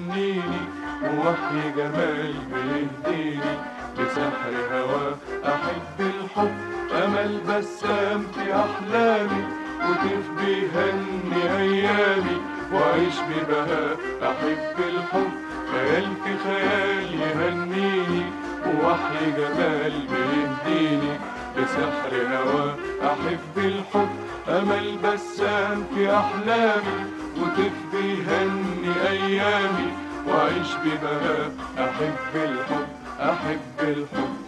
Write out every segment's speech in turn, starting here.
يغنيني ووحي جمال بيهديني. بسحر هواه أحب الحب أمل بسام في أحلامي. وتف بيهني أيامي وأعيش ببهاء أحب الحب. خيال في خيال يهنيني ووحي جمال بيهديني. بسحر هواه أحب الحب أمل بسام في أحلامي. وكيف بيهني أيامي وأعيش ببهاء. أحب الحب أحب الحب.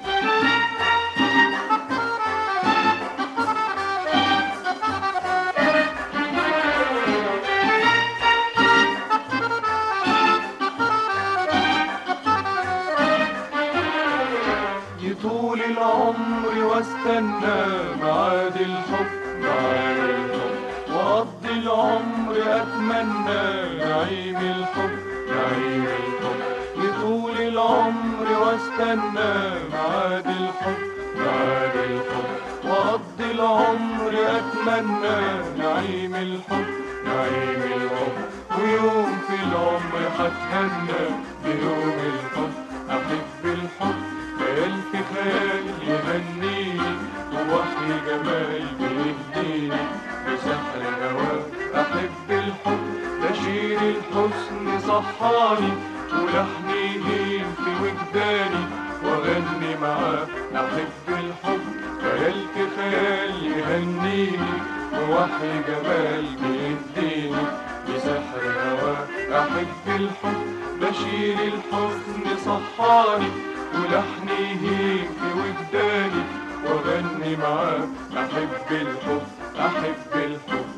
يطول العمر واستنى معاد الحب. العمر أتمنى نعيم الحب نعيم الحب. يطول العمر واستنى معاد الحب معاد الحب. وأقضي العمر أتمنى نعيم الحب نعيم الحب. ويوم في العمر هتهنى بيوم الحب. أحب الحب الحسن صحاني ولحني يهين في وجداني. وأغني معاه أحب الحب خيال خيال يهنيني. ووحي جمال بيهديني بسحر هواه أحب الحب بشير الحزن صحاني. ولحني يهيم في وجداني. واغني معاه أحب الحب أحب الحب.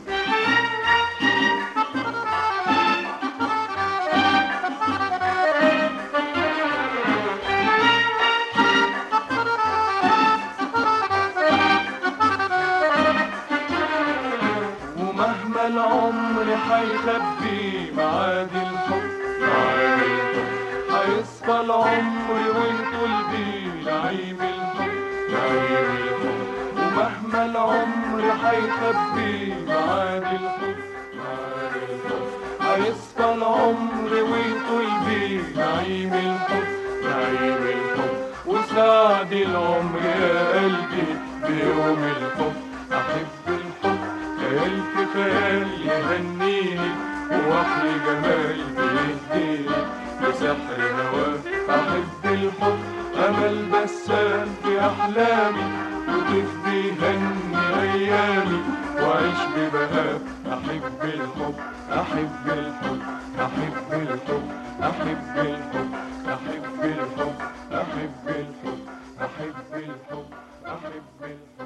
العمر حيخبي معاد الحب. معاد الحب العمر ويطول بيه نعيم الحب. نعيم الحب ومهما العمر حيخبي معاد الحب. معاد الحب العمر ويطول بيه نعيم الحب نعيم الحب. وسعد العمر يا قلبي. أحلامي وكيف بيهني أيامي. وأعيش ببهاء أحب الحب أحب الحب أحب الحب أحب الحب أحب الحب أحب الحب أحب الحب أحب الحب.